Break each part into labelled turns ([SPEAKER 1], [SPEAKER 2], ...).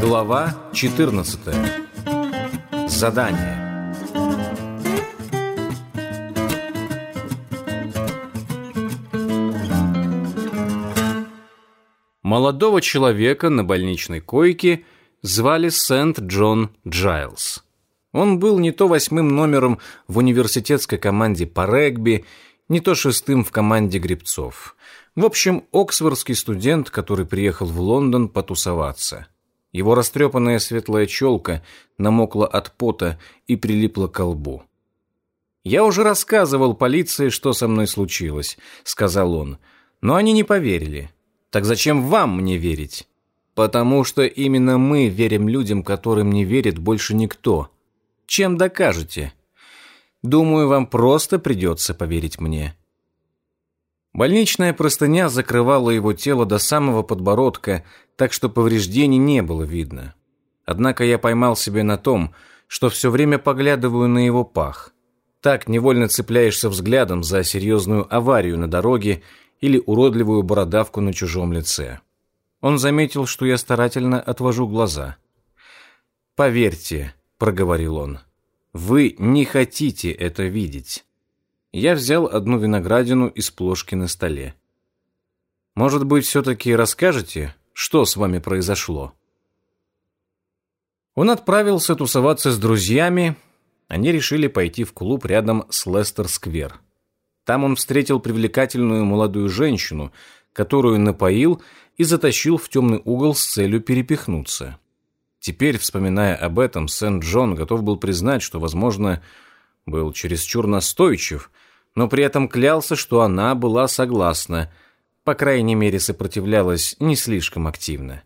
[SPEAKER 1] Глава 14. Задание. Молодого человека на больничной койке звали Сент-Джон Джайлз. Он был не то восьмым номером в университетской команде по регби, не то шестым в команде гребцов. В общем, оксфордский студент, который приехал в Лондон потусоваться. Его растрепанная светлая челка намокла от пота и прилипла к лбу. «Я уже рассказывал полиции, что со мной случилось», — сказал он, — «но они не поверили». Так зачем вам мне верить? Потому что именно мы верим людям, которым не верит больше никто. Чем докажете? Думаю, вам просто придется поверить мне. Больничная простыня закрывала его тело до самого подбородка, так что повреждений не было видно. Однако я поймал себя на том, что все время поглядываю на его пах. Так невольно цепляешься взглядом за серьезную аварию на дороге или уродливую бородавку на чужом лице. Он заметил, что я старательно отвожу глаза. «Поверьте», — проговорил он, — «вы не хотите это видеть». Я взял одну виноградину из плошки на столе. «Может быть, все-таки расскажете, что с вами произошло?» Он отправился тусоваться с друзьями. Они решили пойти в клуб рядом с Лестер-сквер. Там он встретил привлекательную молодую женщину, которую напоил и затащил в темный угол с целью перепихнуться. Теперь, вспоминая об этом, Сент-Джон готов был признать, что, возможно, был чересчур настойчив, но при этом клялся, что она была согласна, по крайней мере, сопротивлялась не слишком активно.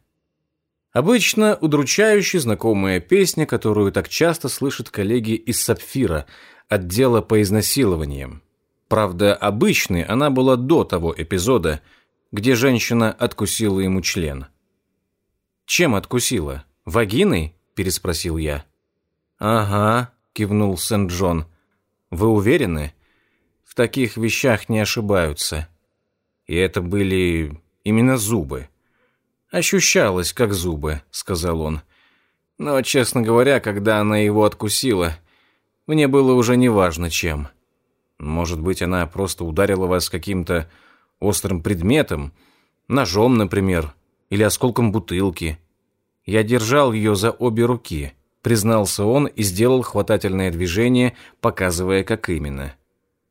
[SPEAKER 1] Обычно удручающе знакомая песня, которую так часто слышат коллеги из «Сапфира», отдела по изнасилованиям. Правда, обычной она была до того эпизода, где женщина откусила ему член. «Чем откусила? Вагиной?» – переспросил я. «Ага», – кивнул Сент-Джон. «Вы уверены?» «В таких вещах не ошибаются». И это были именно зубы. «Ощущалось, как зубы», — сказал он. «Но, честно говоря, когда она его откусила, мне было уже неважно чем». Может быть, она просто ударила вас каким-то острым предметом, ножом, например, или осколком бутылки. Я держал ее за обе руки, признался он и сделал хватательное движение, показывая, как именно.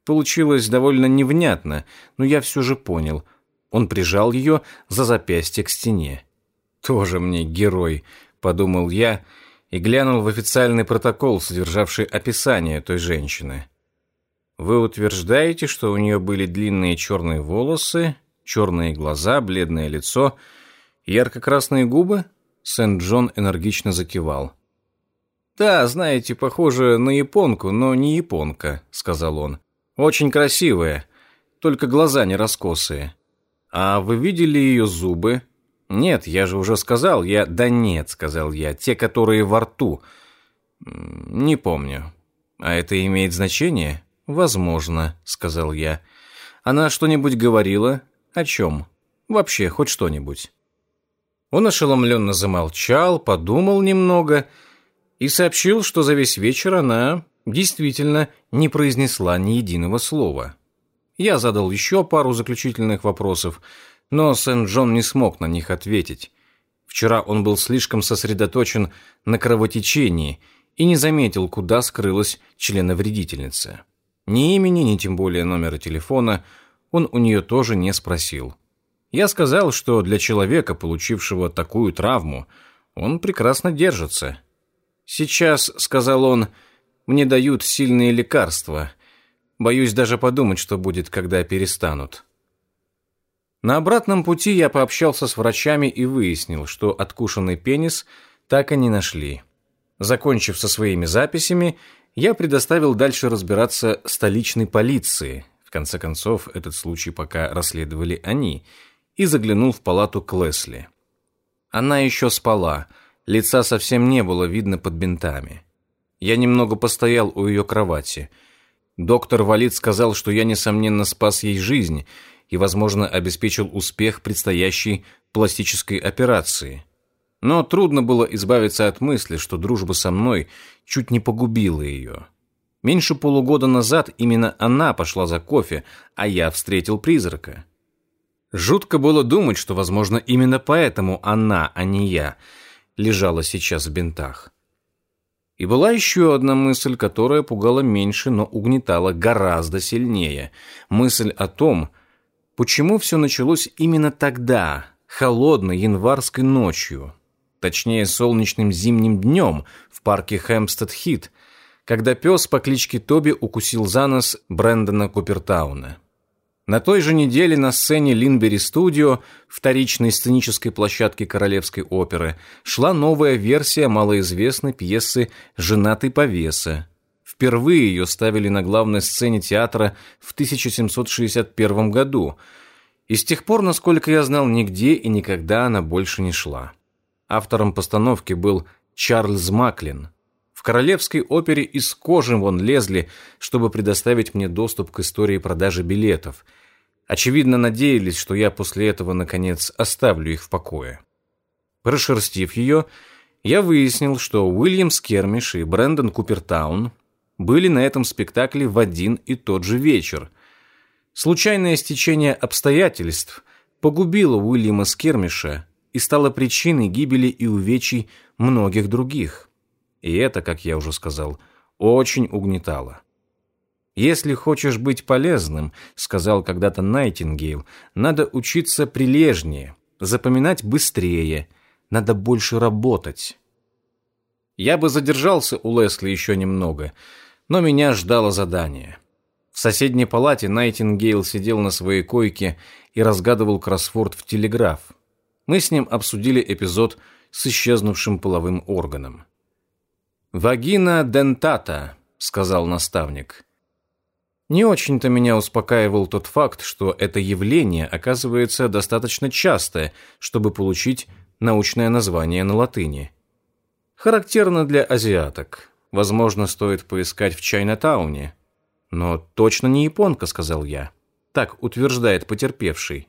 [SPEAKER 1] Получилось довольно невнятно, но я все же понял. Он прижал ее за запястье к стене. «Тоже мне герой», — подумал я, и глянул в официальный протокол, содержавший описание той женщины. Вы утверждаете, что у нее были длинные черные волосы, черные глаза, бледное лицо, ярко-красные губы? Сент-Джон энергично закивал. «Да, знаете, похоже на японку, но не японка», — сказал он. «Очень красивая, только глаза не раскосые. А вы видели ее зубы?» «Нет, я же уже сказал, я...» «Да нет», — сказал я, — «те, которые во рту». «Не помню». «А это имеет значение?» «Возможно», — сказал я. «Она что-нибудь говорила? О чем? Вообще, хоть что-нибудь?» Он ошеломленно замолчал, подумал немного и сообщил, что за весь вечер она действительно не произнесла ни единого слова. Я задал еще пару заключительных вопросов, но Сент-Джон не смог на них ответить. Вчера он был слишком сосредоточен на кровотечении и не заметил, куда скрылась членовредительница. Ни имени, ни тем более номера телефона он у нее тоже не спросил. Я сказал, что для человека, получившего такую травму, он прекрасно держится. «Сейчас», — сказал он, — «мне дают сильные лекарства. Боюсь даже подумать, что будет, когда перестанут». На обратном пути я пообщался с врачами и выяснил, что откушенный пенис так и не нашли. Закончив со своими записями, я предоставил дальше разбираться столичной полиции. В конце концов, этот случай пока расследовали они. И заглянул в палату к Лесли. Она еще спала, лица совсем не было видно под бинтами. Я немного постоял у ее кровати. Доктор Валид сказал, что я, несомненно, спас ей жизнь и, возможно, обеспечил успех предстоящей пластической операции. Но трудно было избавиться от мысли, что дружба со мной чуть не погубила ее. Меньше полугода назад именно она пошла за кофе, а я встретил призрака. Жутко было думать, что, возможно, именно поэтому она, а не я, лежала сейчас в бинтах. И была еще одна мысль, которая пугала меньше, но угнетала гораздо сильнее. Мысль о том, почему все началось именно тогда, холодной январской ночью, точнее солнечным зимним днем в парке Хэмпстед-Хит, когда пес по кличке Тоби укусил за нос Брэндона Купертауна. На той же неделе на сцене Линбери Студио, вторичной сценической площадке Королевской оперы, шла новая версия малоизвестной пьесы «Женатый повеса». Впервые ее ставили на главной сцене театра в 1761 году, и с тех пор, насколько я знал, нигде и никогда она больше не шла. Автором постановки был Чарльз Маклин. В Королевской опере из кожи вон лезли, чтобы предоставить мне доступ к истории продажи билетов. Очевидно, надеялись, что я после этого, наконец, оставлю их в покое. Прошерстив ее, я выяснил, что Уильям Скермиш и Брэндон Купертаун были на этом спектакле в один и тот же вечер. Случайное стечение обстоятельств погубило Уильяма Скермиша и стало причиной гибели и увечий многих других. И это, как я уже сказал, очень угнетало. «Если хочешь быть полезным, — сказал когда-то Найтингейл, — надо учиться прилежнее, запоминать быстрее, надо больше работать». Я бы задержался у Лесли еще немного, но меня ждало задание. В соседней палате Найтингейл сидел на своей койке и разгадывал кроссворд в телеграф. Мы с ним обсудили эпизод с исчезнувшим половым органом. «Вагина дентата», — сказал наставник. Не очень-то меня успокаивал тот факт, что это явление оказывается достаточно частое, чтобы получить научное название на латыни. Характерно для азиаток. Возможно, стоит поискать в Чайнатауне. Но точно не японка, сказал я. Так утверждает потерпевший.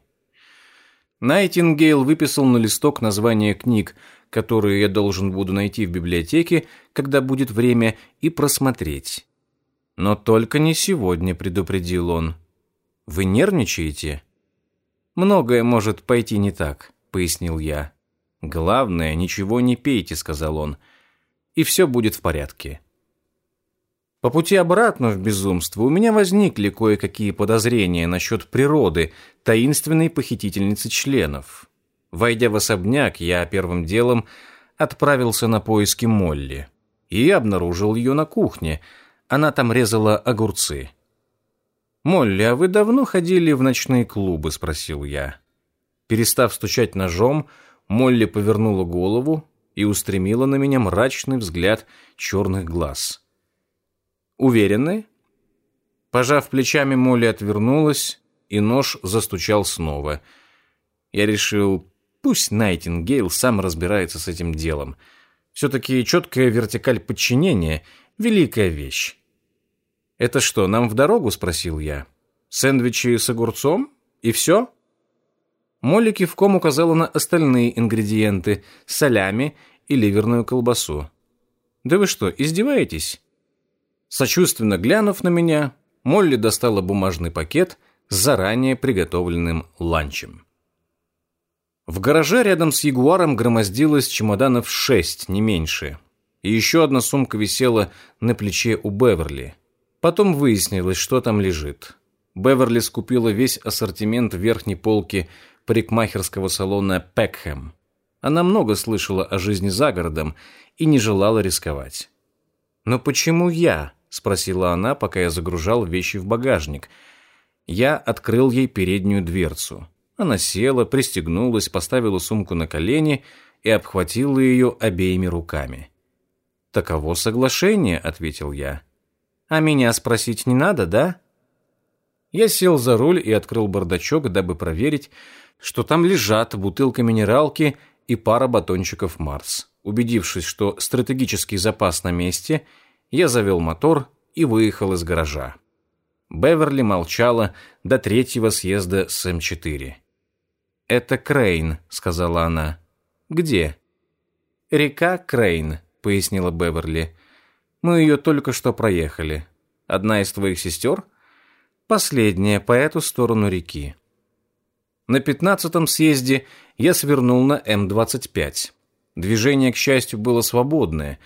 [SPEAKER 1] Найтингейл выписал на листок название книг, которые я должен буду найти в библиотеке, когда будет время, и просмотреть. Но только не сегодня, предупредил он. Вы нервничаете? Многое может пойти не так, пояснил я. Главное, ничего не пейте, сказал он, и все будет в порядке. По пути обратно в безумство у меня возникли кое-какие подозрения насчет природы таинственной похитительницы членов. Войдя в особняк, я первым делом отправился на поиски Молли и обнаружил ее на кухне. Она там резала огурцы. «Молли, а вы давно ходили в ночные клубы?» – спросил я. Перестав стучать ножом, Молли повернула голову и устремила на меня мрачный взгляд черных глаз. «Уверены?» Пожав плечами, Молли отвернулась, и нож застучал снова. Я решил, Пусть Найтингейл сам разбирается с этим делом. Все-таки четкая вертикаль подчинения – великая вещь. «Это что, нам в дорогу?» – спросил я. «Сэндвичи с огурцом? И все?» Молли кивком указала на остальные ингредиенты – солями и ливерную колбасу. «Да вы что, издеваетесь?» Сочувственно глянув на меня, Молли достала бумажный пакет с заранее приготовленным ланчем. В гараже рядом с Ягуаром громоздилось чемоданов шесть, не меньше. И еще одна сумка висела на плече у Беверли. Потом выяснилось, что там лежит. Беверли скупила весь ассортимент верхней полки парикмахерского салона «Пекхэм». Она много слышала о жизни за городом и не желала рисковать. «Но почему я?» – спросила она, пока я загружал вещи в багажник. Я открыл ей переднюю дверцу. Она села, пристегнулась, поставила сумку на колени и обхватила ее обеими руками. «Таково соглашение», — ответил я. «А меня спросить не надо, да?» Я сел за руль и открыл бардачок, дабы проверить, что там лежат бутылка минералки и пара батончиков «Марс». Убедившись, что стратегический запас на месте, я завел мотор и выехал из гаража. Беверли молчала до третьего съезда с М4. «Это Крейн», — сказала она. «Где?» «Река Крейн», — пояснила Беверли. «Мы ее только что проехали. Одна из твоих сестер?» «Последняя, по эту сторону реки». На пятнадцатом съезде я свернул на М-25. Движение, к счастью, было свободное.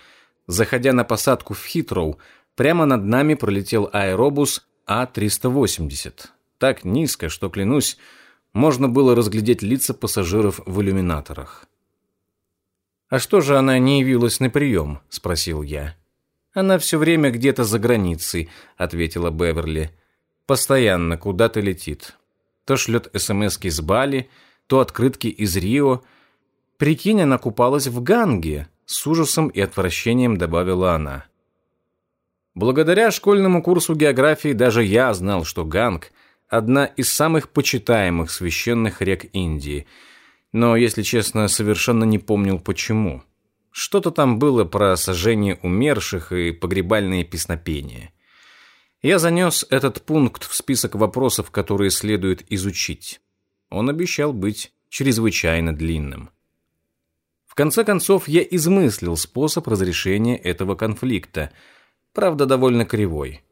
[SPEAKER 1] Заходя на посадку в Хитроу, прямо над нами пролетел аэробус А-380. Так низко, что, клянусь, можно было разглядеть лица пассажиров в иллюминаторах. «А что же она не явилась на прием?» – спросил я. «Она все время где-то за границей», – ответила Беверли. «Постоянно куда-то летит. То шлет СМСки с Бали, то открытки из Рио. Прикинь, она купалась в Ганге», – с ужасом и отвращением добавила она. Благодаря школьному курсу географии даже я знал, что Ганг – одна из самых почитаемых священных рек Индии – но, если честно, совершенно не помнил почему. Что-то там было про сожжение умерших и погребальные песнопения. Я занес этот пункт в список вопросов, которые следует изучить. Он обещал быть чрезвычайно длинным. В конце концов, я измыслил способ разрешения этого конфликта, правда, довольно кривой.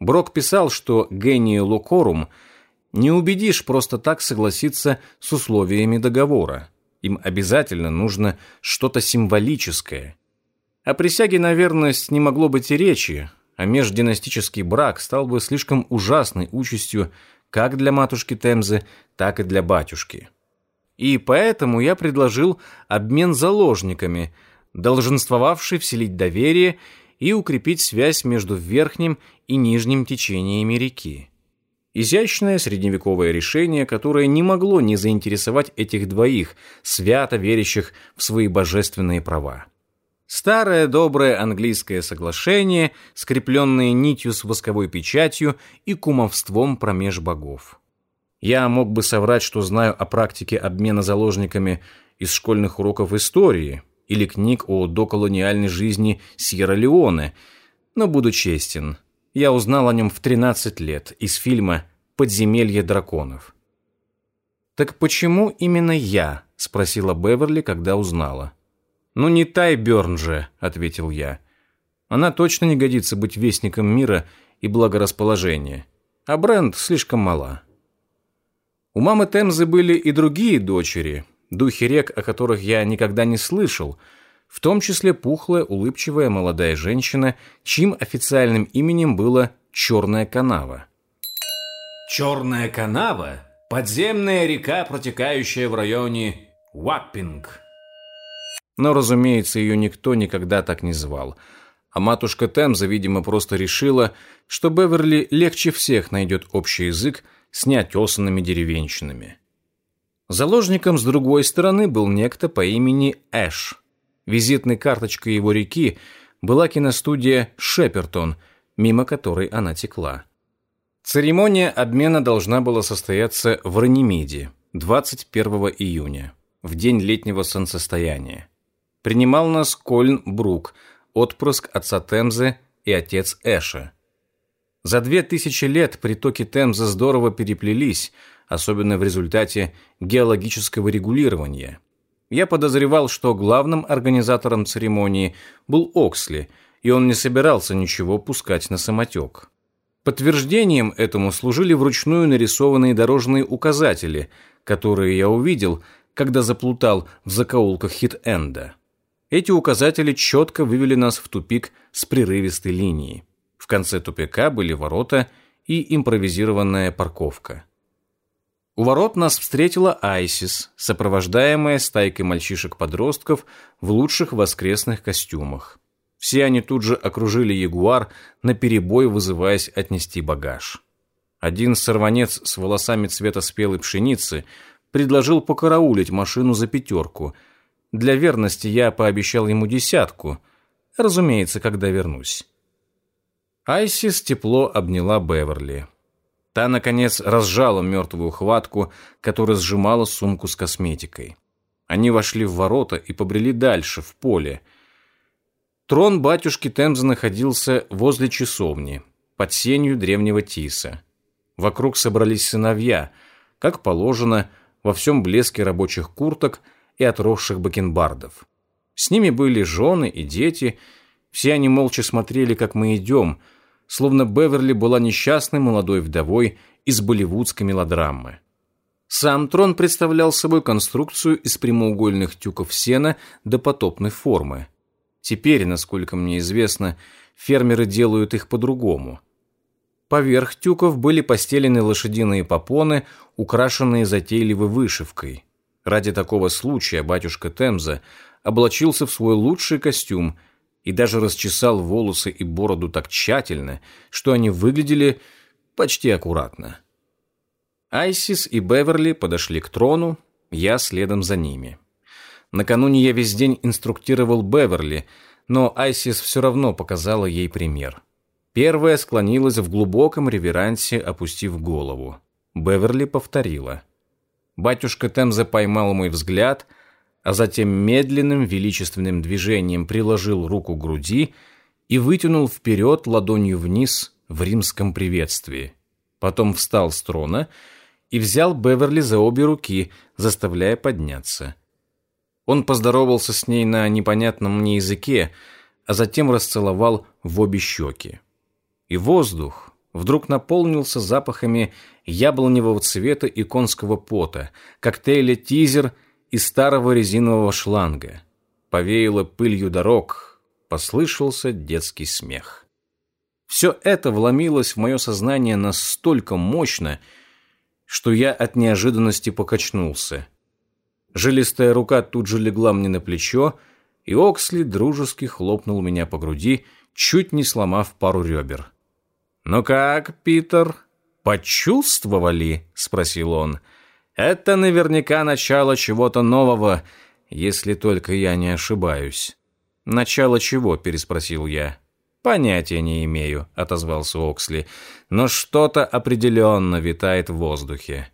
[SPEAKER 1] Брок писал, что гению локорум – не убедишь просто так согласиться с условиями договора. Им обязательно нужно что-то символическое. О присяге на верность не могло быть и речи, а междинастический брак стал бы слишком ужасной участью как для матушки Темзы, так и для батюшки. И поэтому я предложил обмен заложниками, долженствовавший вселить доверие и укрепить связь между верхним и нижним течениями реки. Изящное средневековое решение, которое не могло не заинтересовать этих двоих, свято верящих в свои божественные права. Старое доброе английское соглашение, скрепленное нитью с восковой печатью и кумовством промеж богов. Я мог бы соврать, что знаю о практике обмена заложниками из школьных уроков истории или книг о доколониальной жизни Сьерра-Леоне, но буду честен – я узнал о нем в 13 лет из фильма «Подземелье драконов». «Так почему именно я?» – спросила Беверли, когда узнала. «Ну не Тай Бёрн же», – ответил я. «Она точно не годится быть вестником мира и благорасположения, а Брент слишком мала». У мамы Темзы были и другие дочери, духи рек, о которых я никогда не слышал – в том числе пухлая, улыбчивая молодая женщина, чьим официальным именем было «Черная канава». «Черная канава» – подземная река, протекающая в районе Уаппинг. Но, разумеется, ее никто никогда так не звал. А матушка Темза, видимо, просто решила, что Беверли легче всех найдет общий язык с неотесанными деревенщинами. Заложником с другой стороны был некто по имени Эш – Визитной карточкой его реки была киностудия «Шепертон», мимо которой она текла. Церемония обмена должна была состояться в Ранимеде 21 июня, в день летнего солнцестояния. Принимал нас Кольн Брук, отпрыск отца Темзы и отец Эша. За две тысячи лет притоки Темзы здорово переплелись, особенно в результате геологического регулирования – я подозревал, что главным организатором церемонии был Оксли, и он не собирался ничего пускать на самотек. Подтверждением этому служили вручную нарисованные дорожные указатели, которые я увидел, когда заплутал в закоулках Хит-Энда. Эти указатели четко вывели нас в тупик с прерывистой линией. В конце тупика были ворота и импровизированная парковка. У ворот нас встретила Айсис, сопровождаемая стайкой мальчишек-подростков в лучших воскресных костюмах. Все они тут же окружили ягуар, наперебой вызываясь отнести багаж. Один сорванец с волосами цвета спелой пшеницы предложил покараулить машину за пятерку. Для верности я пообещал ему десятку, разумеется, когда вернусь. Айсис тепло обняла Беверли. Та, наконец, разжала мертвую хватку, которая сжимала сумку с косметикой. Они вошли в ворота и побрели дальше, в поле. Трон батюшки Темза находился возле часовни. под сенью древнего тиса. Вокруг собрались сыновья, как положено, во всем блеске рабочих курток и отросших бакенбардов. С ними были жены и дети, все они молча смотрели, как мы идем, словно Беверли была несчастной молодой вдовой из болливудской мелодрамы. Сам трон представлял собой конструкцию из прямоугольных тюков сена до потопной формы. Теперь, насколько мне известно, фермеры делают их по-другому. Поверх тюков были постелены лошадиные попоны, украшенные затейливой вышивкой. Ради такого случая батюшка Темза облачился в свой лучший костюм и даже расчесал волосы и бороду так тщательно, что они выглядели почти аккуратно. Айсис и Беверли подошли к трону, я следом за ними. Накануне я весь день инструктировал Беверли, но Айсис все равно показала ей пример. Первая склонилась в глубоком реверансе, опустив голову. Беверли повторила. Батюшка Темза поймал мой взгляд, а затем медленным величественным движением приложил руку к груди и вытянул вперед ладонью вниз в римском приветствии. Потом встал с трона и взял Беверли за обе руки, заставляя подняться. Он поздоровался с ней на непонятном мне языке, а затем расцеловал в обе щеки. И воздух вдруг наполнился запахами яблоневого цвета и конского пота, коктейля «Тизер» и старого резинового шланга. Повеяло пылью дорог, послышался детский смех. Все это вломилось в мое сознание настолько мощно, что я от неожиданности покачнулся. Жилистая рука тут же легла мне на плечо, и Оксли дружески хлопнул меня по груди, чуть не сломав пару ребер. «Ну как, Питер, почувствовали?» — спросил он. «Это наверняка начало чего-то нового, если только я не ошибаюсь». «Начало чего?» — переспросил я. «Понятия не имею», — отозвался Оксли, «но что-то определенно витает в воздухе».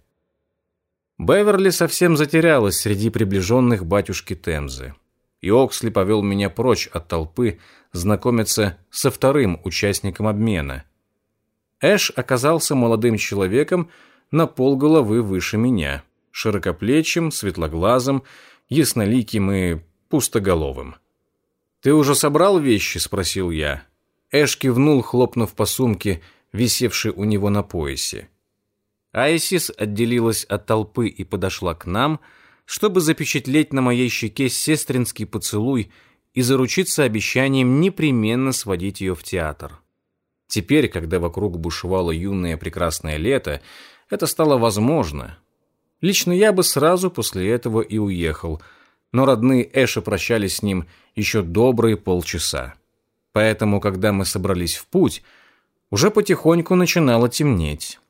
[SPEAKER 1] Беверли совсем затерялась среди приближенных батюшки Темзы, и Оксли повел меня прочь от толпы знакомиться со вторым участником обмена. Эш оказался молодым человеком на полголовы выше меня, широкоплечим, светлоглазым, ясноликим и пустоголовым. «Ты уже собрал вещи?» — спросил я. Эш кивнул, хлопнув по сумке, висевшей у него на поясе. Айсис отделилась от толпы и подошла к нам, чтобы запечатлеть на моей щеке сестринский поцелуй и заручиться обещанием непременно сводить ее в театр. Теперь, когда вокруг бушевало юное прекрасное лето, это стало возможно. Лично я бы сразу после этого и уехал, но родные Эша прощались с ним еще добрые полчаса. Поэтому, когда мы собрались в путь, уже потихоньку начинало темнеть.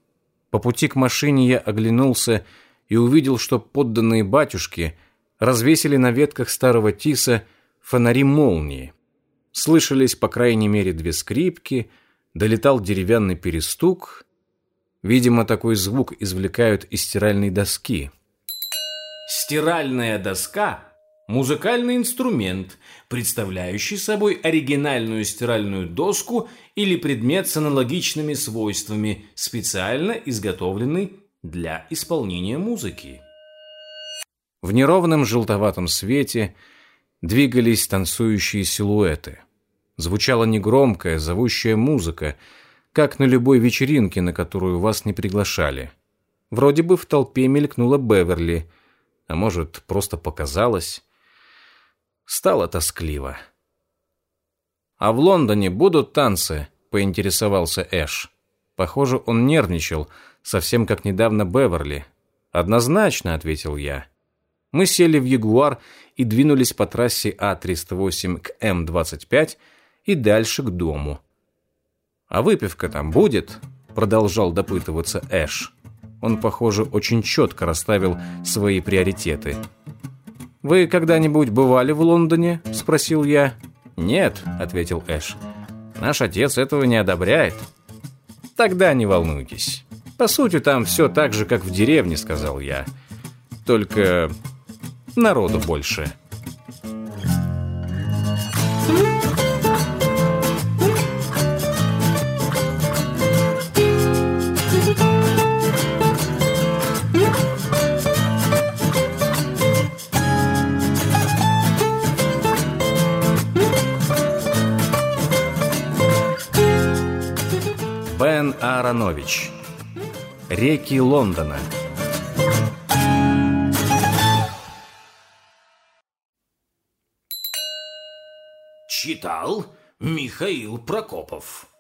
[SPEAKER 1] По пути к машине я оглянулся и увидел, что подданные батюшки развесили на ветках старого тиса фонари молнии. Слышались, по крайней мере, две скрипки, долетал деревянный перестук. Видимо, такой звук извлекают из стиральной доски. Стиральная доска Музыкальный инструмент, представляющий собой оригинальную стиральную доску или предмет с аналогичными свойствами, специально изготовленный для исполнения музыки. В неровном желтоватом свете двигались танцующие силуэты. Звучала негромкая, зовущая музыка, как на любой вечеринке, на которую вас не приглашали. Вроде бы в толпе мелькнула Беверли, а может, просто показалось. Стало тоскливо. «А в Лондоне будут танцы?» – поинтересовался Эш. Похоже, он нервничал, совсем как недавно Беверли. «Однозначно», – ответил я. Мы сели в Ягуар и двинулись по трассе А-308 к М-25 и дальше к дому. «А выпивка там будет?» – продолжал допытываться Эш. Он, похоже, очень четко расставил свои приоритеты – «Вы когда-нибудь бывали в Лондоне?» – спросил я. «Нет», – ответил Эш. «Наш отец этого не одобряет». «Тогда не волнуйтесь. По сути, там все так же, как в деревне», – сказал я. «Только народу больше». Карен Ааронович. Реки Лондона.
[SPEAKER 2] Читал Михаил Прокопов.